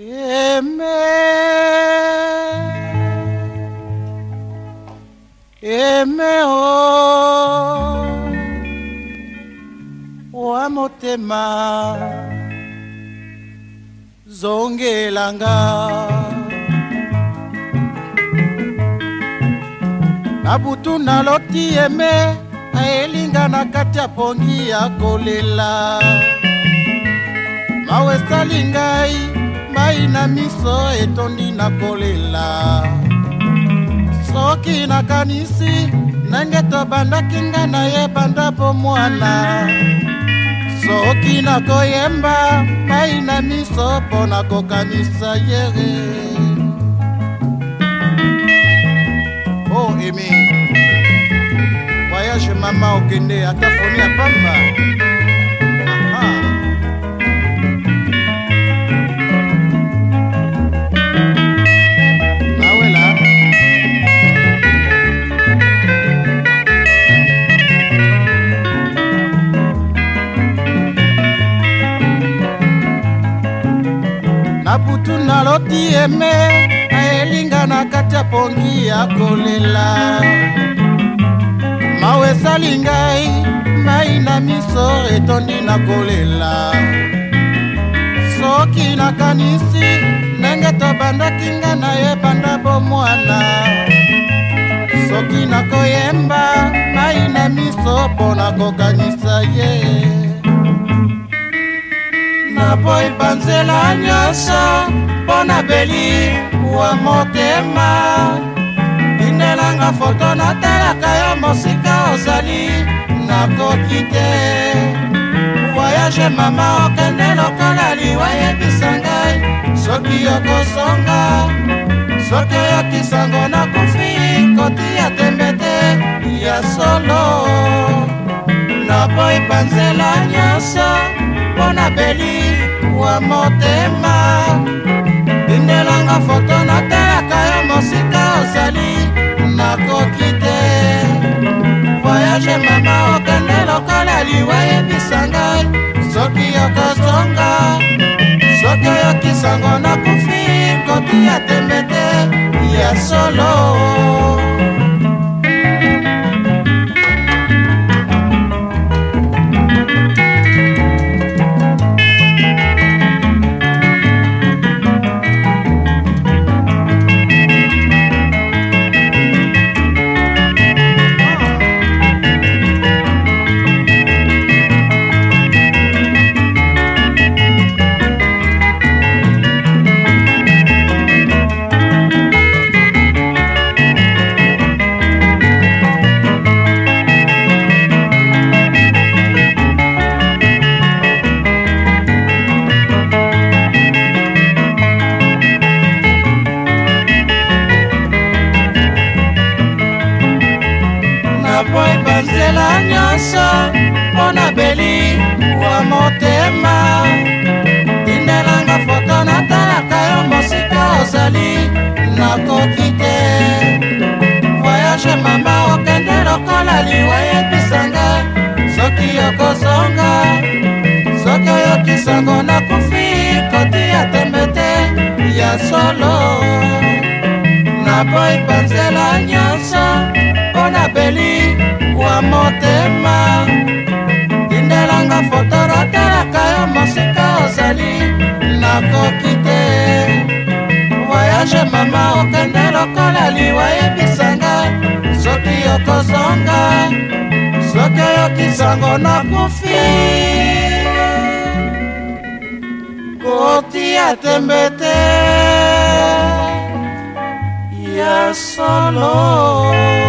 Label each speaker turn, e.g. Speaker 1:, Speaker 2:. Speaker 1: Aimé, aimé, oh, oa motema zongelanga na butu naloti eme ayelinga na kati ya pongi ya kolela mawe esali ngai epai na miso etondi na kolela soki nakanisi ndenge tobandaki nga nayeba ndambo mwana soki nakoyemba mai na miso mpo na kokanisa yere o oh, emi voyage mama okende ata foni ya pamba aloti eme ayelinga na kati ya pongi ya kolela mawe esali ngai mai na miso etondi na kolela soki nakanisi ndenge tobandaki nga nayebanda bomwana soki nakoyemba mai na miso mpo na kokanisa ye yeah. na boyi banzela nyonso mpo na belikuwa motema bindelanga foto natalaka yo mosika ozali nakoki te voyage mama okende lokola liwa yebisa ngai soki okosonga soki oyokisango nakufi koti ya tembe te ya solo naboyi banzela nyonso mpo na beli mwa motema bindelanga foto natalaka yo mosika osali nakoki te voyage mama okende lokola liwa yebisa ngai soki okozonga soki oyokisango nakufi kotia tembe te ya solo nzela nyonso mpo na beli wa motema tindelanga foto natalaka yo mosika ozali nakoki te voyage mama okende lokola liwa yebisanga soki okozonga soki oyokisango nakufi koti ya tembe te ya solo naboyi banzela nyonso abeli wa motema tindelanga foto natalaka yo mosika ozali nakoki te voyage mama okende lokola liwa yebisanga soki okozonga soki oyokisango nakufi kotia tembe te ya solo